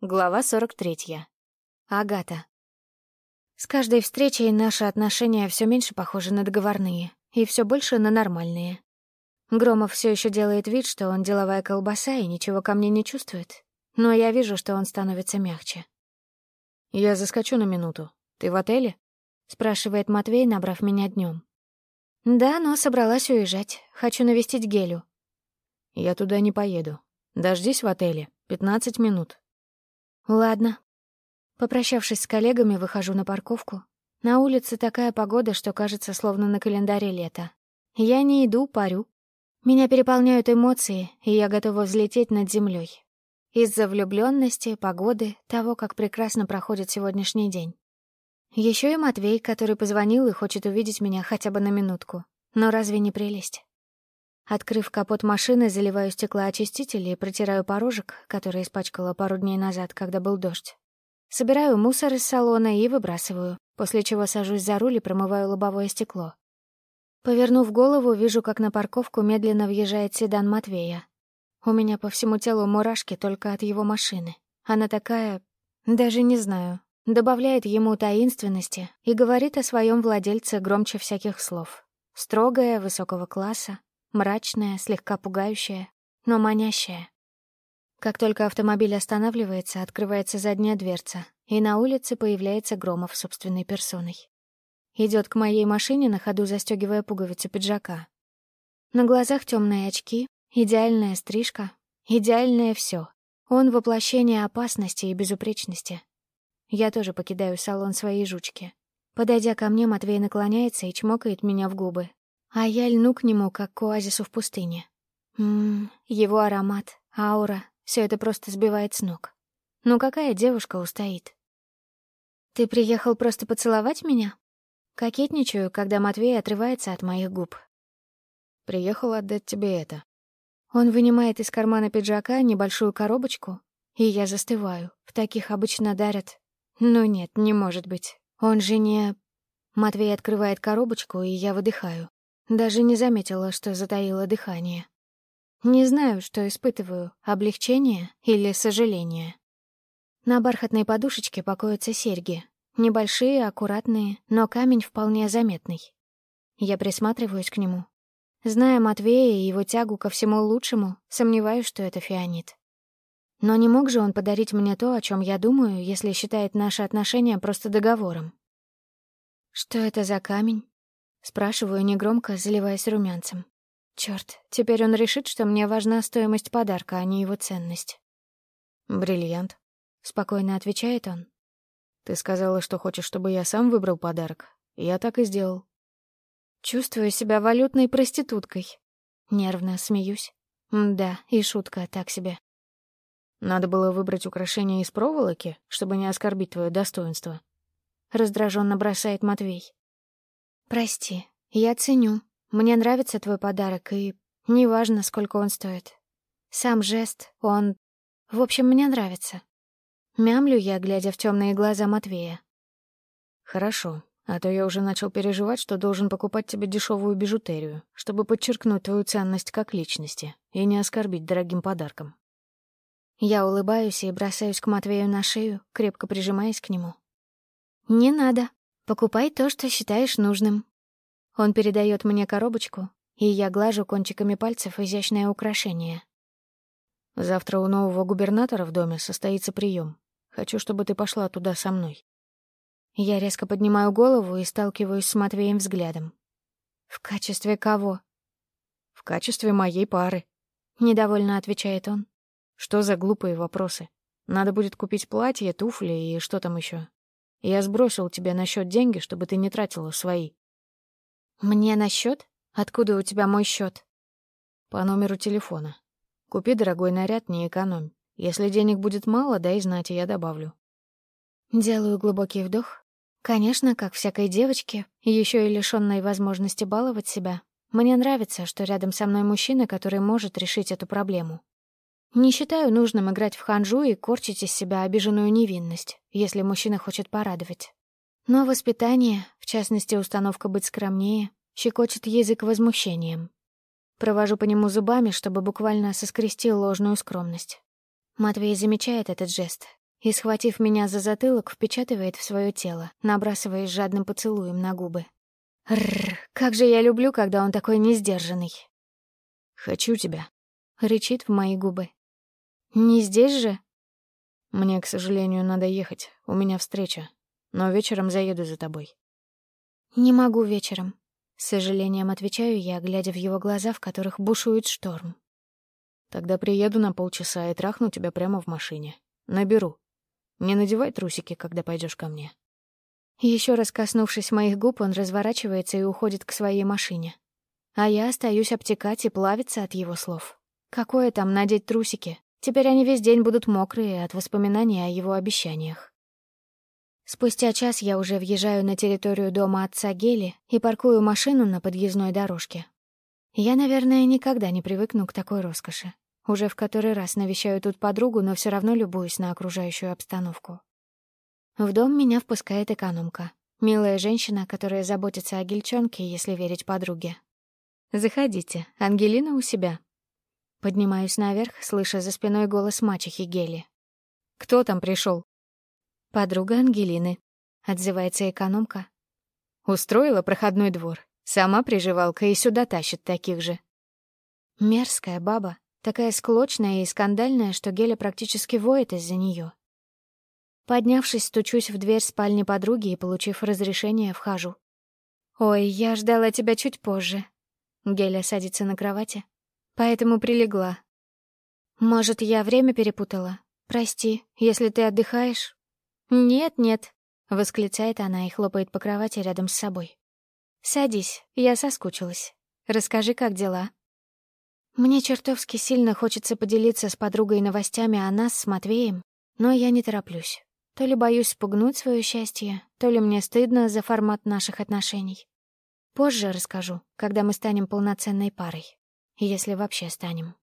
Глава 43. Агата. С каждой встречей наши отношения все меньше похожи на договорные и все больше на нормальные. Громов все еще делает вид, что он деловая колбаса и ничего ко мне не чувствует, но я вижу, что он становится мягче. «Я заскочу на минуту. Ты в отеле?» — спрашивает Матвей, набрав меня днем. «Да, но собралась уезжать. Хочу навестить Гелю». «Я туда не поеду. Дождись в отеле. Пятнадцать минут. Ладно. Попрощавшись с коллегами, выхожу на парковку. На улице такая погода, что кажется, словно на календаре лето. Я не иду, парю. Меня переполняют эмоции, и я готова взлететь над землей. Из-за влюбленности, погоды, того, как прекрасно проходит сегодняшний день. Еще и Матвей, который позвонил и хочет увидеть меня хотя бы на минутку. Но разве не прелесть? Открыв капот машины, заливаю стеклоочистители и протираю порожек, который испачкала пару дней назад, когда был дождь. Собираю мусор из салона и выбрасываю, после чего сажусь за руль и промываю лобовое стекло. Повернув голову, вижу, как на парковку медленно въезжает седан Матвея. У меня по всему телу мурашки только от его машины. Она такая... даже не знаю. Добавляет ему таинственности и говорит о своем владельце громче всяких слов. Строгая, высокого класса, Мрачное, слегка пугающее, но манящее. Как только автомобиль останавливается, открывается задняя дверца, и на улице появляется Громов собственной персоной. Идет к моей машине, на ходу застегивая пуговицу пиджака. На глазах темные очки, идеальная стрижка, идеальное все. Он воплощение опасности и безупречности. Я тоже покидаю салон своей жучки. Подойдя ко мне, Матвей наклоняется и чмокает меня в губы, а я льну к нему, как к оазису в пустыне. Ммм, его аромат, аура, все это просто сбивает с ног. Но какая девушка устоит? Ты приехал просто поцеловать меня? Кокетничаю, когда Матвей отрывается от моих губ. Приехал отдать тебе это. Он вынимает из кармана пиджака небольшую коробочку, и я застываю. В таких обычно дарят. Ну нет, не может быть. Он же не... Матвей открывает коробочку, и я выдыхаю. Даже не заметила, что затаила дыхание. Не знаю, что испытываю — облегчение или сожаление. На бархатной подушечке покоятся серьги. Небольшие, аккуратные, но камень вполне заметный. Я присматриваюсь к нему. Зная Матвея и его тягу ко всему лучшему, сомневаюсь, что это фианит. Но не мог же он подарить мне то, о чем я думаю, если считает наши отношения просто договором. Что это за камень? Спрашиваю негромко, заливаясь румянцем. Черт, теперь он решит, что мне важна стоимость подарка, а не его ценность. «Бриллиант», — спокойно отвечает он. «Ты сказала, что хочешь, чтобы я сам выбрал подарок. Я так и сделал». Чувствую себя валютной проституткой. Нервно смеюсь. Да, и шутка так себе. Надо было выбрать украшение из проволоки, чтобы не оскорбить твое достоинство. Раздраженно бросает Матвей. «Прости, я ценю. Мне нравится твой подарок, и неважно, сколько он стоит. Сам жест, он... В общем, мне нравится». Мямлю я, глядя в темные глаза Матвея. «Хорошо, а то я уже начал переживать, что должен покупать тебе дешевую бижутерию, чтобы подчеркнуть твою ценность как личности и не оскорбить дорогим подарком». Я улыбаюсь и бросаюсь к Матвею на шею, крепко прижимаясь к нему. «Не надо», Покупай то, что считаешь нужным». Он передает мне коробочку, и я глажу кончиками пальцев изящное украшение. «Завтра у нового губернатора в доме состоится прием. Хочу, чтобы ты пошла туда со мной». Я резко поднимаю голову и сталкиваюсь с Матвеем взглядом. «В качестве кого?» «В качестве моей пары», — недовольно отвечает он. «Что за глупые вопросы? Надо будет купить платье, туфли и что там еще? Я сбросил тебе на счет деньги, чтобы ты не тратила свои». «Мне на счет? Откуда у тебя мой счет?» «По номеру телефона. Купи дорогой наряд, не экономь. Если денег будет мало, дай знать, и я добавлю». Делаю глубокий вдох. Конечно, как всякой девочке, еще и лишенной возможности баловать себя, мне нравится, что рядом со мной мужчина, который может решить эту проблему. Не считаю нужным играть в ханжу и корчить из себя обиженную невинность, если мужчина хочет порадовать. Но воспитание, в частности установка быть скромнее, щекочет язык возмущением. Провожу по нему зубами, чтобы буквально соскрести ложную скромность. Матвей замечает этот жест и, схватив меня за затылок, впечатывает в свое тело, набрасываясь жадным поцелуем на губы. Рр, как же я люблю, когда он такой несдержанный. «Хочу тебя», — рычит в мои губы. Не здесь же? Мне, к сожалению, надо ехать. У меня встреча. Но вечером заеду за тобой. Не могу вечером. С сожалением отвечаю я, глядя в его глаза, в которых бушует шторм. Тогда приеду на полчаса и трахну тебя прямо в машине. Наберу. Не надевай трусики, когда пойдешь ко мне. Еще раз коснувшись моих губ, он разворачивается и уходит к своей машине. А я остаюсь обтекать и плавиться от его слов. Какое там надеть трусики? Теперь они весь день будут мокрые от воспоминаний о его обещаниях. Спустя час я уже въезжаю на территорию дома отца Гели и паркую машину на подъездной дорожке. Я, наверное, никогда не привыкну к такой роскоши. Уже в который раз навещаю тут подругу, но все равно любуюсь на окружающую обстановку. В дом меня впускает экономка. Милая женщина, которая заботится о гельчонке, если верить подруге. «Заходите, Ангелина у себя», Поднимаюсь наверх, слыша за спиной голос мачехи Гели. «Кто там пришел?» «Подруга Ангелины», — отзывается экономка. «Устроила проходной двор. Сама приживалка и сюда тащит таких же». Мерзкая баба, такая склочная и скандальная, что Геля практически воет из-за нее. Поднявшись, стучусь в дверь спальни подруги и, получив разрешение, вхожу. «Ой, я ждала тебя чуть позже». Геля садится на кровати, поэтому прилегла. Может, я время перепутала? Прости, если ты отдыхаешь? Нет-нет, — восклицает она и хлопает по кровати рядом с собой. «Садись, я соскучилась. Расскажи, как дела?» Мне чертовски сильно хочется поделиться с подругой новостями о нас с Матвеем, но я не тороплюсь. То ли боюсь спугнуть свое счастье, то ли мне стыдно за формат наших отношений. Позже расскажу, когда мы станем полноценной парой если вообще станем.